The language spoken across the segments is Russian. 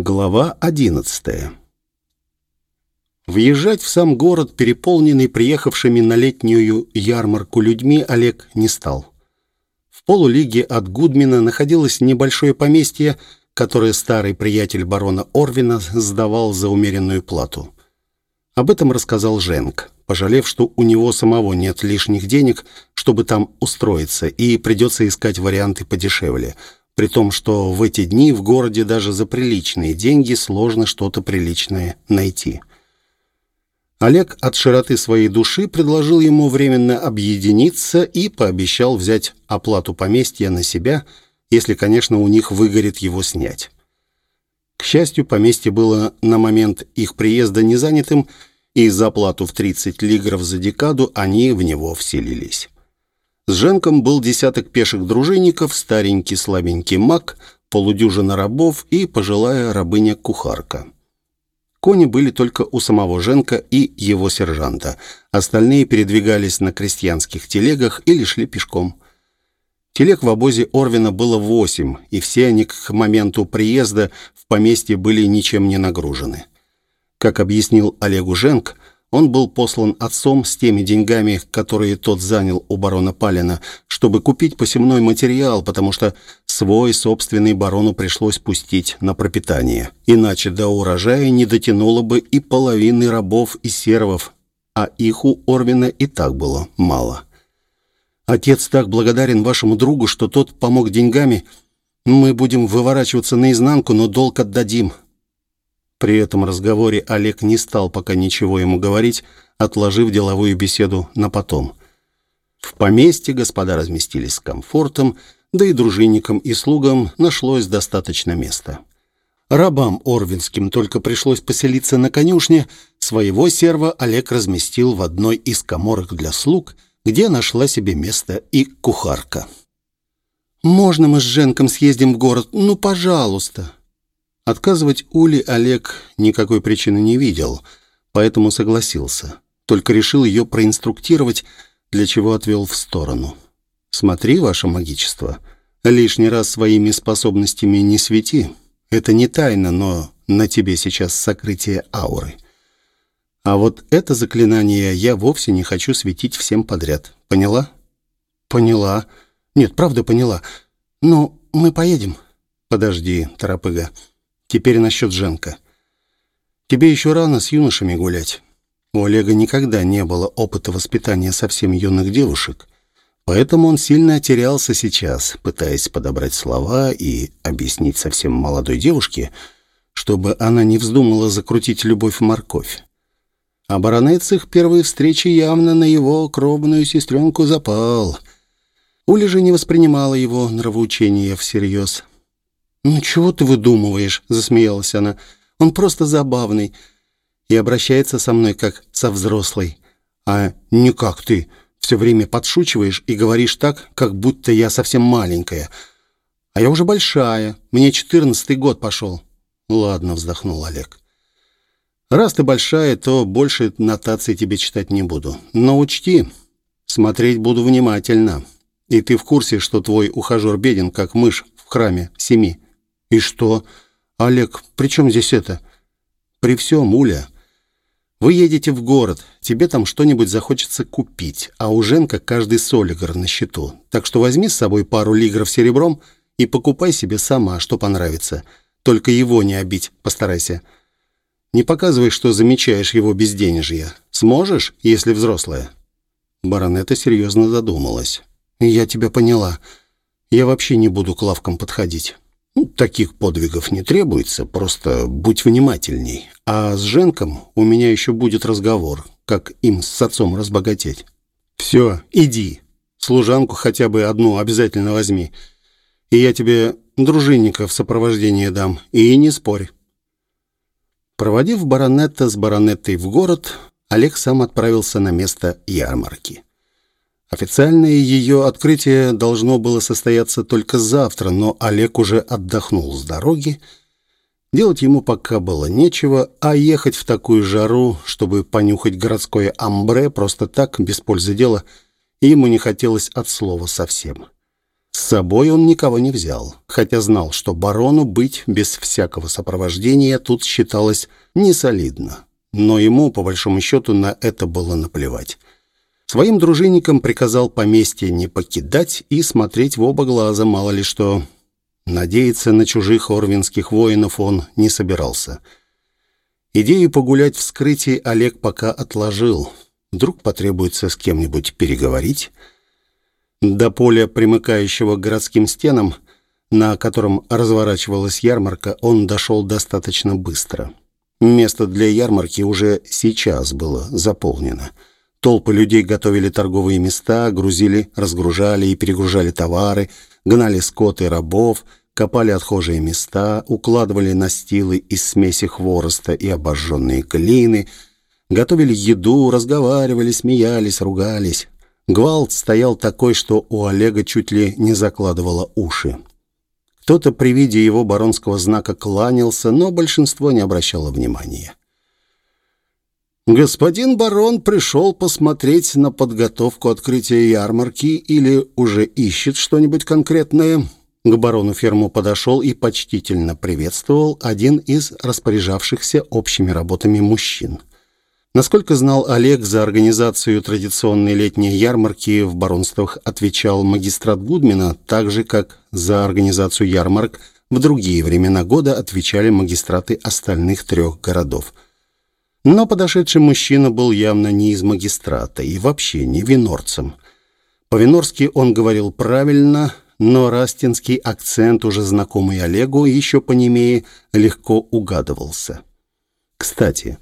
Глава одиннадцатая. Въезжать в сам город, переполненный приехавшими на летнюю ярмарку людьми, Олег не стал. В полулиге от Гудмина находилось небольшое поместье, которое старый приятель барона Орвина сдавал за умеренную плату. Об этом рассказал Женк, пожалев, что у него самого нет лишних денег, чтобы там устроиться, и придется искать варианты подешевле – при том, что в эти дни в городе даже за приличные деньги сложно что-то приличное найти. Олег от широты своей души предложил ему временно объединиться и пообещал взять оплату поместья на себя, если, конечно, у них выгорит его снять. К счастью, поместье было на момент их приезда не занятым, и за оплату в 30 лигров за декаду они в него вселились. С Женком был десяток пеших дружинников, старенький слабенький маг, полудюжина рабов и пожилая рабыня-кухарка. Кони были только у самого Женка и его сержанта. Остальные передвигались на крестьянских телегах или шли пешком. Телег в обозе Орвина было восемь, и все они к моменту приезда в поместье были ничем не нагружены. Как объяснил Олегу Женк, он был послан отцом с теми деньгами, которые тот занял у барона Палина, чтобы купить посевной материал, потому что свой собственный барону пришлось пустить на пропитание. Иначе до урожая не дотянуло бы и половины рабов и сервов, а их у Орвина и так было мало. «Отец так благодарен вашему другу, что тот помог деньгами. Мы будем выворачиваться наизнанку, но долг отдадим. При этом разговоре Олег не стал пока ничего ему говорить, отложив деловую беседу на потом. В поместье господа разместились с комфортом, да и дружинникам и слугам нашлось достаточно места. Рабам Орвинским только пришлось поселиться на конюшне, своего серва Олег разместил в одной из коморок для слуг, где нашла себе место и кухарка. «Можно мы с Женком съездим в город? Ну, пожалуйста!» Отказывать Уле Олег никакой причины не видел, поэтому согласился. Только решил ее проинструктировать, для чего отвел в сторону. «Смотри, ваше магичество, лишний раз своими способностями не свети. Это не тайна, но на тебе сейчас сокрытие ауры. А вот это заклинание я вовсе не хочу светить всем подряд. Поняла?» «Поняла. Нет, правда поняла. Но мы поедем». «Подожди, торопыга». Теперь насчет Женка. Тебе еще рано с юношами гулять. У Олега никогда не было опыта воспитания совсем юных девушек, поэтому он сильно терялся сейчас, пытаясь подобрать слова и объяснить совсем молодой девушке, чтобы она не вздумала закрутить любовь в морковь. А баронец их первой встречи явно на его кровную сестренку запал. Уля же не воспринимала его нравоучения всерьез. «Ну чего ты выдумываешь?» — засмеялась она. «Он просто забавный и обращается со мной как со взрослой. А не как ты. Все время подшучиваешь и говоришь так, как будто я совсем маленькая. А я уже большая. Мне четырнадцатый год пошел». «Ладно», — вздохнул Олег. «Раз ты большая, то больше нотаций тебе читать не буду. Но учти, смотреть буду внимательно. И ты в курсе, что твой ухажер беден, как мышь в храме семи?» «И что? Олег, при чем здесь это?» «При всем, Уля. Вы едете в город, тебе там что-нибудь захочется купить, а у Женка каждый солигар на счету. Так что возьми с собой пару лигров серебром и покупай себе сама, что понравится. Только его не обить, постарайся. Не показывай, что замечаешь его безденежье. Сможешь, если взрослая?» Баронета серьезно задумалась. «Я тебя поняла. Я вообще не буду к лавкам подходить». Ну, таких подвигов не требуется, просто будь внимательней. А с Женком у меня еще будет разговор, как им с отцом разбогатеть. Все, иди. Служанку хотя бы одну обязательно возьми. И я тебе дружинника в сопровождение дам. И не спорь. Проводив баронетта с баронеттой в город, Олег сам отправился на место ярмарки. Официальное ее открытие должно было состояться только завтра, но Олег уже отдохнул с дороги. Делать ему пока было нечего, а ехать в такую жару, чтобы понюхать городское амбре, просто так, без пользы дела, ему не хотелось от слова совсем. С собой он никого не взял, хотя знал, что барону быть без всякого сопровождения тут считалось несолидно. Но ему, по большому счету, на это было наплевать. Своим дружинникам приказал поместье не покидать и смотреть в оба глаза, мало ли что. Надеяться на чужих орвинских воинов он не собирался. Идею погулять в скрытии Олег пока отложил. Вдруг потребуется с кем-нибудь переговорить. До поля, примыкающего к городским стенам, на котором разворачивалась ярмарка, он дошел достаточно быстро. Место для ярмарки уже сейчас было заполнено. Толпы людей готовили торговые места, грузили, разгружали и перегружали товары, гнали скот и рабов, копали отхожие места, укладывали настилы из смеси хвороста и обожженные глины, готовили еду, разговаривали, смеялись, ругались. Гвалт стоял такой, что у Олега чуть ли не закладывало уши. Кто-то при виде его баронского знака кланялся, но большинство не обращало внимания. Господин барон пришел посмотреть на подготовку открытия ярмарки или уже ищет что-нибудь конкретное. К барону ферму подошел и почтительно приветствовал один из распоряжавшихся общими работами мужчин. Насколько знал Олег, за организацию традиционной летней ярмарки в баронствах отвечал магистрат Гудмина, так же, как за организацию ярмарок в другие времена года отвечали магистраты остальных трех городов – но подошедший мужчина был явно не из магистрата и вообще не винорцем. По-винорски он говорил правильно, но растинский акцент, уже знакомый Олегу, еще по немее, легко угадывался. Кстати,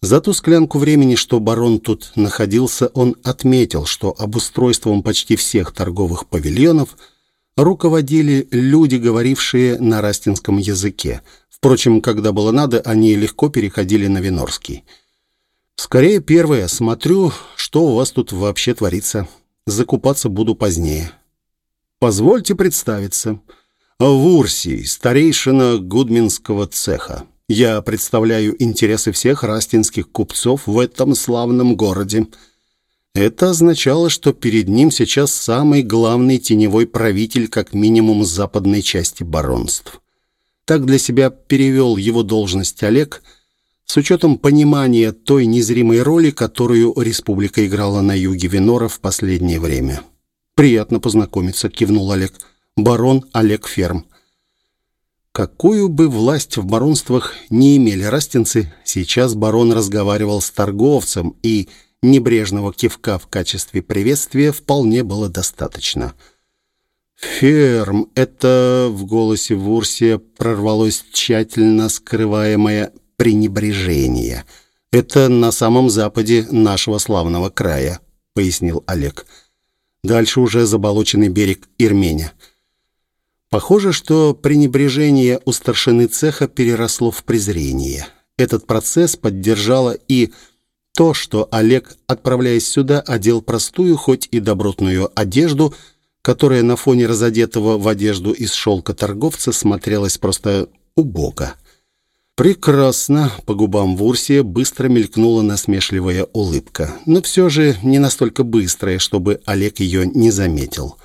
за ту склянку времени, что барон тут находился, он отметил, что обустройством почти всех торговых павильонов руководили люди, говорившие на растинском языке – Впрочем, когда было надо, они легко переходили на Винорский. «Скорее первое. Смотрю, что у вас тут вообще творится. Закупаться буду позднее». «Позвольте представиться. Вурсий, старейшина Гудминского цеха. Я представляю интересы всех растинских купцов в этом славном городе». Это означало, что перед ним сейчас самый главный теневой правитель как минимум западной части баронств. Так для себя перевел его должность Олег, с учетом понимания той незримой роли, которую республика играла на юге Венора в последнее время. «Приятно познакомиться», — кивнул Олег. «Барон Олег Ферм». Какую бы власть в баронствах не имели растинцы, сейчас барон разговаривал с торговцем, и небрежного кивка в качестве приветствия вполне было достаточно — «Ферм» — это в голосе Вурсия прорвалось тщательно скрываемое пренебрежение. «Это на самом западе нашего славного края», — пояснил Олег. Дальше уже заболоченный берег Ирменя. Похоже, что пренебрежение у старшины цеха переросло в презрение. Этот процесс поддержало и то, что Олег, отправляясь сюда, одел простую, хоть и добротную одежду — которая на фоне разодетого в одежду из шелка торговца смотрелась просто убого. «Прекрасно!» — по губам Вурсия быстро мелькнула насмешливая улыбка. Но все же не настолько быстрая, чтобы Олег ее не заметил.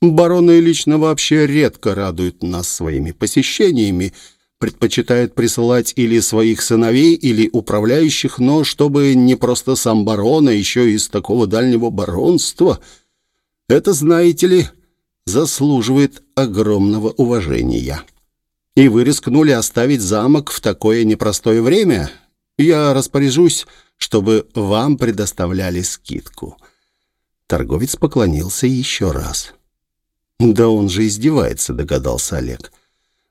«Бароны лично вообще редко радуют нас своими посещениями, предпочитают присылать или своих сыновей, или управляющих, но чтобы не просто сам барон, а еще из такого дальнего баронства...» Это, знаете ли, заслуживает огромного уважения. И вы рискнули оставить замок в такое непростое время. Я распоряжусь, чтобы вам предоставляли скидку». Торговец поклонился еще раз. «Да он же издевается», — догадался Олег.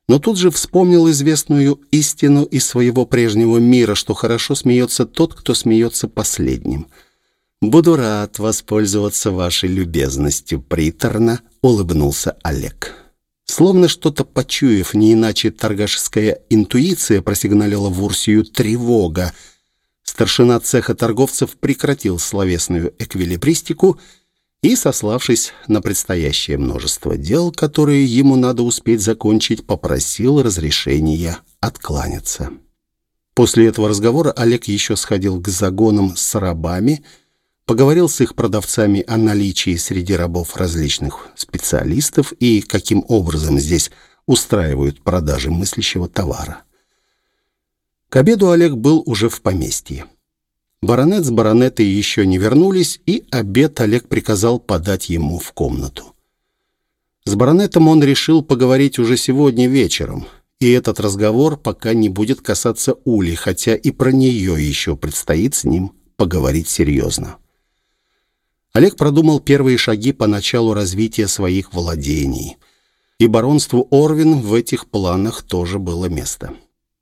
Но тут же вспомнил известную истину из своего прежнего мира, что хорошо смеется тот, кто смеется последним — «Буду рад воспользоваться вашей любезностью, приторно», — улыбнулся Олег. Словно что-то почуяв, не иначе торгашеская интуиция просигналила в Урсию тревога. Старшина цеха торговцев прекратил словесную эквилибристику и, сославшись на предстоящее множество дел, которые ему надо успеть закончить, попросил разрешения откланяться. После этого разговора Олег еще сходил к загонам с рабами — поговорил с их продавцами о наличии среди рабов различных специалистов и каким образом здесь устраивают продажи мыслящего товара. К обеду Олег был уже в поместье. Баронет с баронетой еще не вернулись, и обед Олег приказал подать ему в комнату. С баронетом он решил поговорить уже сегодня вечером, и этот разговор пока не будет касаться Ули, хотя и про нее еще предстоит с ним поговорить серьезно. Олег продумал первые шаги по началу развития своих владений. И баронству Орвин в этих планах тоже было место.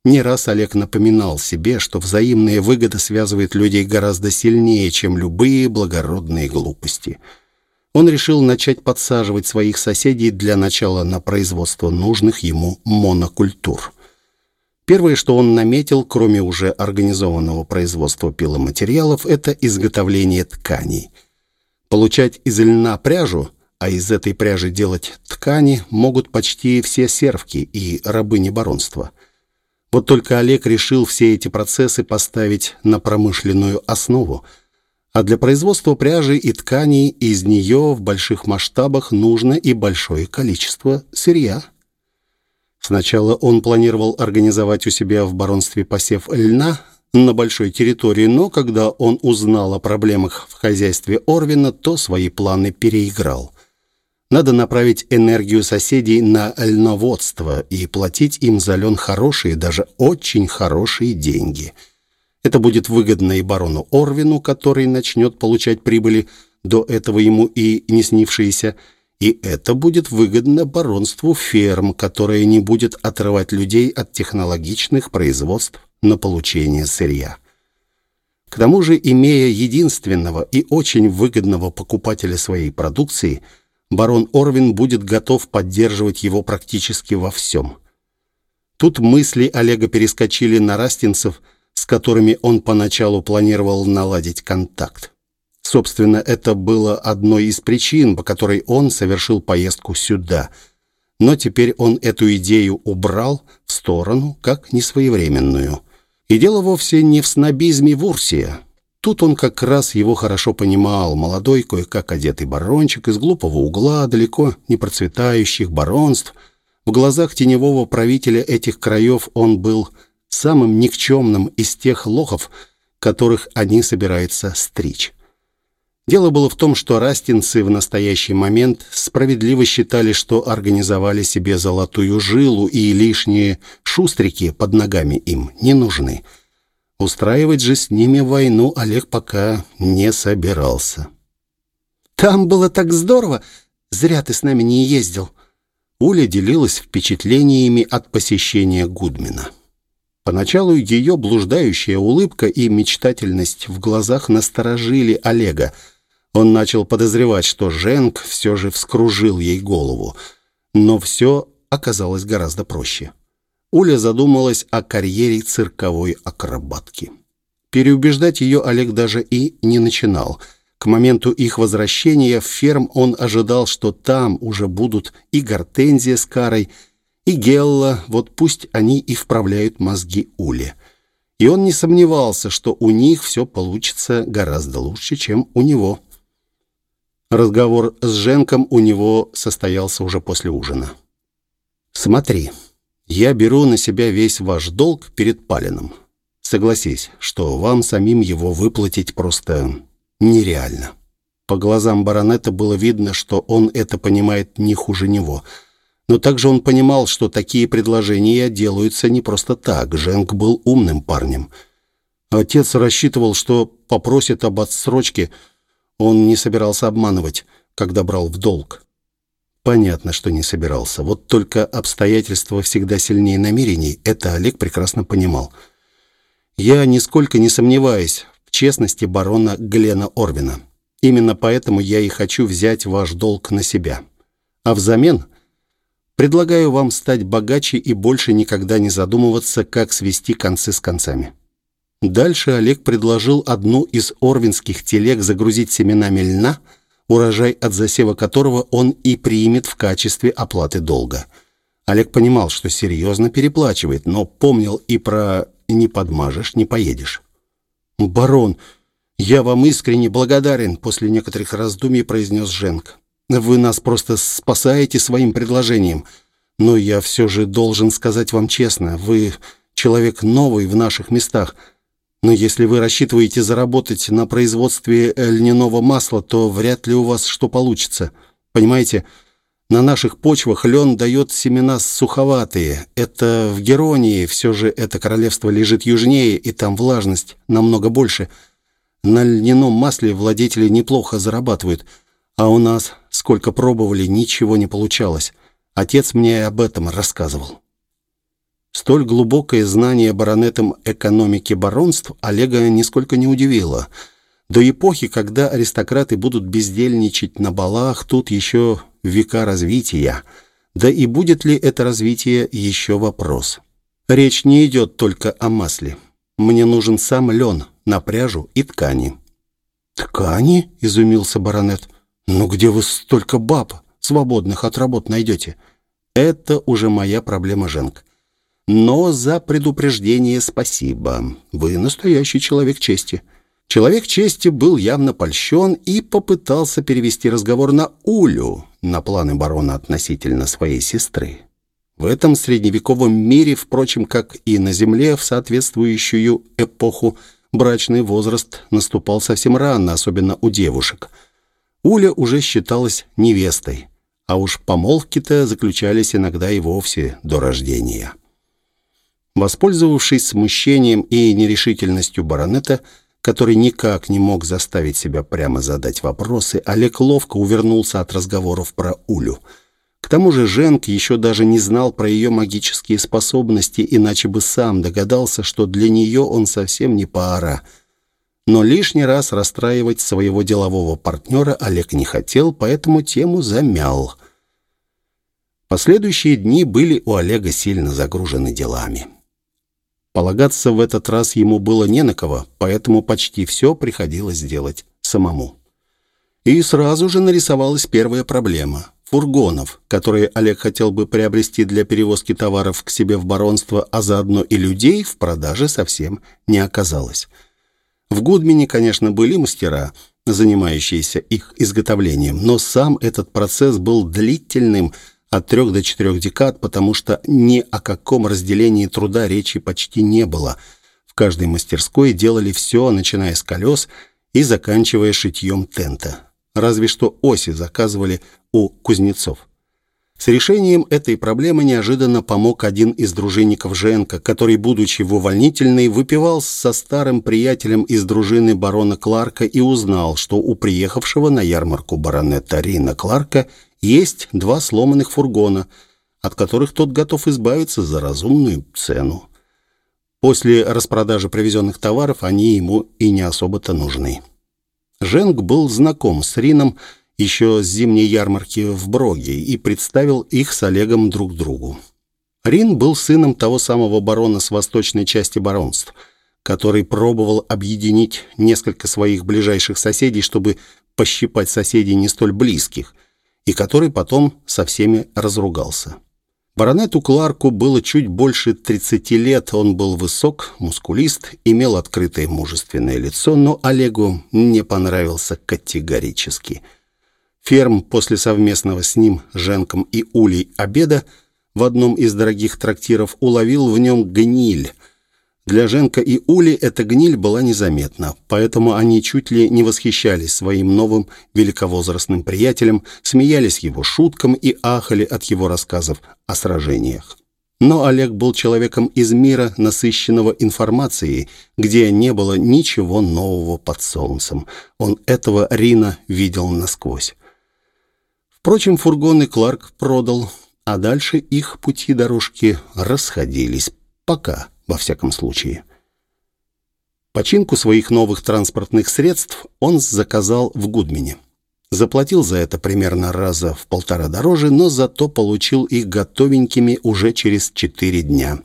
Не раз Олег напоминал себе, что взаимная выгода связывает людей гораздо сильнее, чем любые благородные глупости. Он решил начать подсаживать своих соседей для начала на производство нужных ему монокультур. Первое, что он наметил, кроме уже организованного производства пиломатериалов, это изготовление тканей – Получать из льна пряжу, а из этой пряжи делать ткани, могут почти все сервки и рабыни баронства. Вот только Олег решил все эти процессы поставить на промышленную основу, а для производства пряжи и тканей из нее в больших масштабах нужно и большое количество сырья. Сначала он планировал организовать у себя в баронстве посев льна, на большой территории, но когда он узнал о проблемах в хозяйстве Орвина, то свои планы переиграл. Надо направить энергию соседей на льноводство и платить им за лен хорошие, даже очень хорошие деньги. Это будет выгодно и барону Орвину, который начнет получать прибыли, до этого ему и не снившиеся, и это будет выгодно баронству ферм, которое не будет отрывать людей от технологичных производств на получение сырья. К тому же, имея единственного и очень выгодного покупателя своей продукции, барон Орвин будет готов поддерживать его практически во всем. Тут мысли Олега перескочили на растинцев, с которыми он поначалу планировал наладить контакт. Собственно, это было одной из причин, по которой он совершил поездку сюда – но теперь он эту идею убрал в сторону как несвоевременную. И дело вовсе не в снобизме Вурсия. Тут он как раз его хорошо понимал. Молодой, кое-как одетый барончик из глупого угла, далеко не процветающих баронств. В глазах теневого правителя этих краев он был самым никчемным из тех лохов, которых они собираются стричь. Дело было в том, что растинцы в настоящий момент справедливо считали, что организовали себе золотую жилу, и лишние шустрики под ногами им не нужны. Устраивать же с ними войну Олег пока не собирался. «Там было так здорово! Зря ты с нами не ездил!» Уля делилась впечатлениями от посещения Гудмина. Поначалу ее блуждающая улыбка и мечтательность в глазах насторожили Олега – он начал подозревать, что Женк все же вскружил ей голову. Но все оказалось гораздо проще. Уля задумалась о карьере цирковой акробатки. Переубеждать ее Олег даже и не начинал. К моменту их возвращения в ферм он ожидал, что там уже будут и Гортензия с Карой, и Гелла, вот пусть они и вправляют мозги Уле. И он не сомневался, что у них все получится гораздо лучше, чем у него. Разговор с Женком у него состоялся уже после ужина. «Смотри, я беру на себя весь ваш долг перед Палином. Согласись, что вам самим его выплатить просто нереально». По глазам баронета было видно, что он это понимает не хуже него. Но также он понимал, что такие предложения делаются не просто так. Женк был умным парнем. Отец рассчитывал, что попросит об отсрочке – он не собирался обманывать, когда брал в долг. Понятно, что не собирался. Вот только обстоятельства всегда сильнее намерений. Это Олег прекрасно понимал. Я нисколько не сомневаюсь в честности барона Глена Орвина. Именно поэтому я и хочу взять ваш долг на себя. А взамен предлагаю вам стать богаче и больше никогда не задумываться, как свести концы с концами. Дальше Олег предложил одну из орвинских телег загрузить семенами льна, урожай от засева которого он и примет в качестве оплаты долга. Олег понимал, что серьезно переплачивает, но помнил и про «не подмажешь, не поедешь». «Барон, «Я вам искренне благодарен», — после некоторых раздумий произнес Женк. «Вы нас просто спасаете своим предложением. Но я все же должен сказать вам честно, вы человек новый в наших местах. Но если вы рассчитываете заработать на производстве льняного масла, то вряд ли у вас что получится. Понимаете, на наших почвах лен дает семена суховатые. Это в Геронии, все же это королевство лежит южнее, и там влажность намного больше. На льняном масле владетели неплохо зарабатывают, а у нас, сколько пробовали, ничего не получалось. Отец мне об этом рассказывал. Столь глубокое знание баронетом экономики баронств Олега нисколько не удивило. До эпохи, когда аристократы будут бездельничать на балах, тут еще века развития. Да и будет ли это развитие еще вопрос. Речь не идет только о масле. Мне нужен сам лен на пряжу и ткани. «Ткани?» — изумился баронет. «Ну где вы столько баб свободных от работ найдете?» «Это уже моя проблема, Женк. Но за предупреждение спасибо. Вы настоящий человек чести». Человек чести был явно польщен и попытался перевести разговор на Улю, на планы барона относительно своей сестры. В этом средневековом мире, впрочем, как и на Земле, в соответствующую эпоху, брачный возраст наступал совсем рано, особенно у девушек. Уля уже считалась невестой, а уж помолвки-то заключались иногда и вовсе до рождения. Воспользовавшись смущением и нерешительностью баронета, который никак не мог заставить себя прямо задать вопросы, Олег ловко увернулся от разговоров про Улю. К тому же Женк еще даже не знал про ее магические способности, иначе бы сам догадался, что для нее он совсем не пара. Но лишний раз расстраивать своего делового партнера Олег не хотел, поэтому тему замял. Последующие дни были у Олега сильно загружены делами. Полагаться в этот раз ему было не на кого, поэтому почти все приходилось делать самому. И сразу же нарисовалась первая проблема – фургонов, которые Олег хотел бы приобрести для перевозки товаров к себе в баронство, а заодно и людей в продаже совсем не оказалось. В Гудмине, конечно, были мастера, занимающиеся их изготовлением, но сам этот процесс был длительным – от трех до четырех декад, потому что ни о каком разделении труда речи почти не было. В каждой мастерской делали все, начиная с колес и заканчивая шитьем тента. Разве что оси заказывали у кузнецов. С решением этой проблемы неожиданно помог один из дружинников Женка, который, будучи в увольнительной, выпивал со старым приятелем из дружины барона Кларка и узнал, что у приехавшего на ярмарку баронета Рина Кларка есть два сломанных фургона, от которых тот готов избавиться за разумную цену. После распродажи привезенных товаров они ему и не особо-то нужны. Женг был знаком с Рином еще с зимней ярмарки в Броге и представил их с Олегом друг другу. Рин был сыном того самого барона с восточной части баронств, который пробовал объединить несколько своих ближайших соседей, чтобы пощипать соседей не столь близких – и который потом со всеми разругался. Баронету Кларку было чуть больше 30 лет, он был высок, мускулист, имел открытое мужественное лицо, но Олегу не понравился категорически. Ферм после совместного с ним, Женком и Улей обеда в одном из дорогих трактиров уловил в нем гниль, для Женка и Ули эта гниль была незаметна, поэтому они чуть ли не восхищались своим новым великовозрастным приятелем, смеялись его шуткам и ахали от его рассказов о сражениях. Но Олег был человеком из мира, насыщенного информацией, где не было ничего нового под солнцем. Он этого Рина видел насквозь. Впрочем, фургоны Кларк продал, а дальше их пути дорожки расходились. Пока во всяком случае. Починку своих новых транспортных средств он заказал в Гудмине. Заплатил за это примерно раза в полтора дороже, но зато получил их готовенькими уже через четыре дня.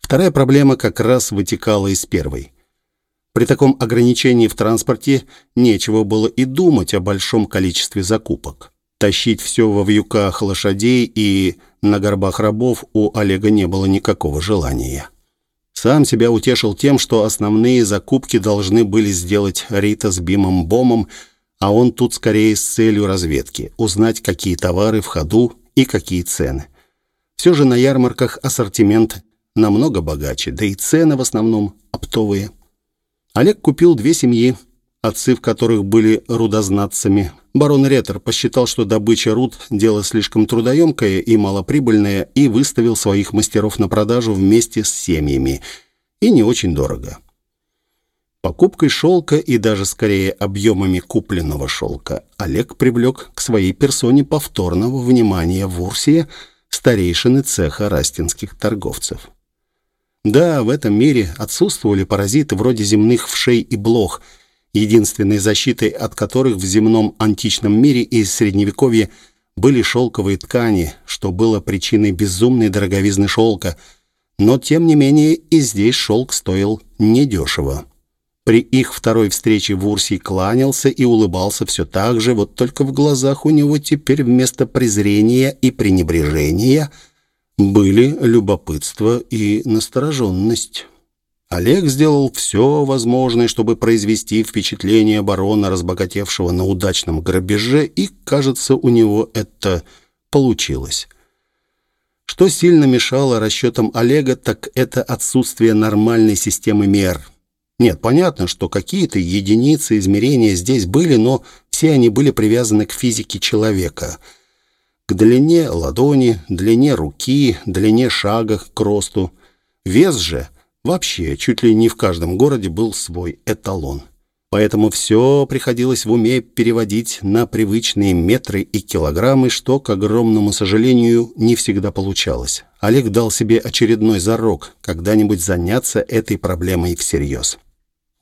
Вторая проблема как раз вытекала из первой. При таком ограничении в транспорте нечего было и думать о большом количестве закупок. Тащить все во вьюках лошадей и на горбах рабов у Олега не было никакого желания. Сам себя утешил тем, что основные закупки должны были сделать Рита с Бимом Бомом, а он тут скорее с целью разведки, узнать, какие товары в ходу и какие цены. Все же на ярмарках ассортимент намного богаче, да и цены в основном оптовые. Олег купил две семьи, отцы в которых были рудознатцами. Барон Ретер посчитал, что добыча руд – дело слишком трудоемкое и малоприбыльное, и выставил своих мастеров на продажу вместе с семьями. И не очень дорого. Покупкой шелка и даже скорее объемами купленного шелка Олег привлек к своей персоне повторного внимания в Урсия старейшины цеха растинских торговцев. Да, в этом мире отсутствовали паразиты вроде земных вшей и блох, единственной защитой от которых в земном античном мире и средневековье были шелковые ткани, что было причиной безумной дороговизны шелка. Но, тем не менее, и здесь шелк стоил недешево. При их второй встрече в Урсии кланялся и улыбался все так же, вот только в глазах у него теперь вместо презрения и пренебрежения – были любопытство и настороженность. Олег сделал все возможное, чтобы произвести впечатление барона, разбогатевшего на удачном грабеже, и, кажется, у него это получилось. Что сильно мешало расчетам Олега, так это отсутствие нормальной системы мер. Нет, понятно, что какие-то единицы измерения здесь были, но все они были привязаны к физике человека – к длине ладони, длине руки, длине шага к росту. Вес же вообще чуть ли не в каждом городе был свой эталон. Поэтому все приходилось в уме переводить на привычные метры и килограммы, что, к огромному сожалению, не всегда получалось. Олег дал себе очередной зарок когда-нибудь заняться этой проблемой всерьез.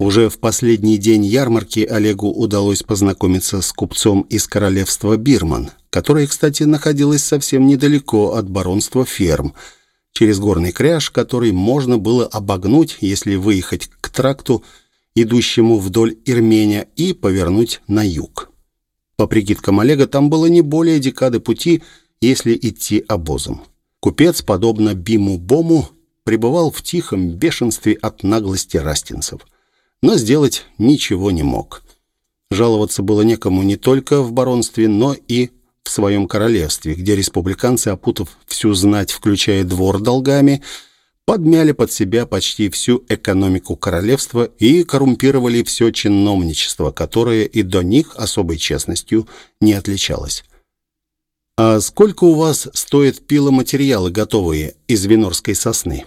Уже в последний день ярмарки Олегу удалось познакомиться с купцом из королевства Бирман, которое, кстати, находилось совсем недалеко от баронства ферм, через горный кряж, который можно было обогнуть, если выехать к тракту, идущему вдоль Ирменя, и повернуть на юг. По прикидкам Олега, там было не более декады пути, если идти обозом. Купец, подобно Биму-Бому, пребывал в тихом бешенстве от наглости растинцев – но сделать ничего не мог. Жаловаться было некому не только в баронстве, но и в своем королевстве, где республиканцы, опутав всю знать, включая двор долгами, подмяли под себя почти всю экономику королевства и коррумпировали все чиновничество, которое и до них особой честностью не отличалось. «А сколько у вас стоят пиломатериалы готовые из винорской сосны?»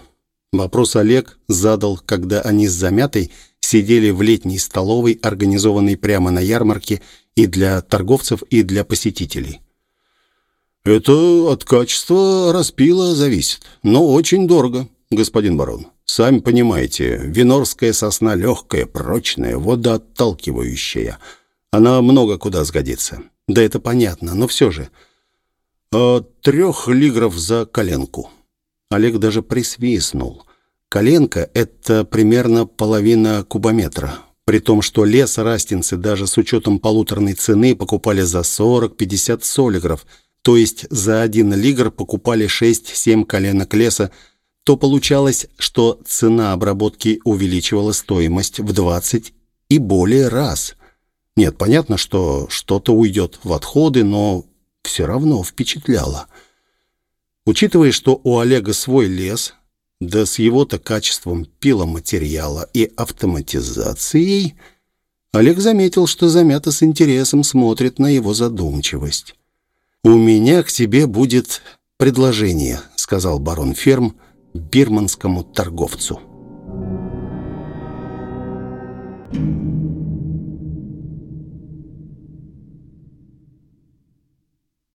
Вопрос Олег задал, когда они с замятой сидели в летней столовой, организованной прямо на ярмарке и для торговцев, и для посетителей. «Это от качества распила зависит, но очень дорого, господин барон. Сами понимаете, винорская сосна легкая, прочная, водоотталкивающая. Она много куда сгодится. Да это понятно, но все же. От трех лигров за коленку». Олег даже присвистнул. Коленка — это примерно половина кубометра. При том, что лес растинцы даже с учетом полуторной цены покупали за 40-50 солигров, то есть за один лигр покупали 6-7 коленок леса, то получалось, что цена обработки увеличивала стоимость в 20 и более раз. Нет, понятно, что что-то уйдет в отходы, но все равно впечатляло. Учитывая, что у Олега свой лес – да с его-то качеством пиломатериала и автоматизацией, Олег заметил, что замято с интересом смотрит на его задумчивость. «У меня к тебе будет предложение», — сказал барон Ферм бирманскому торговцу. Thank you.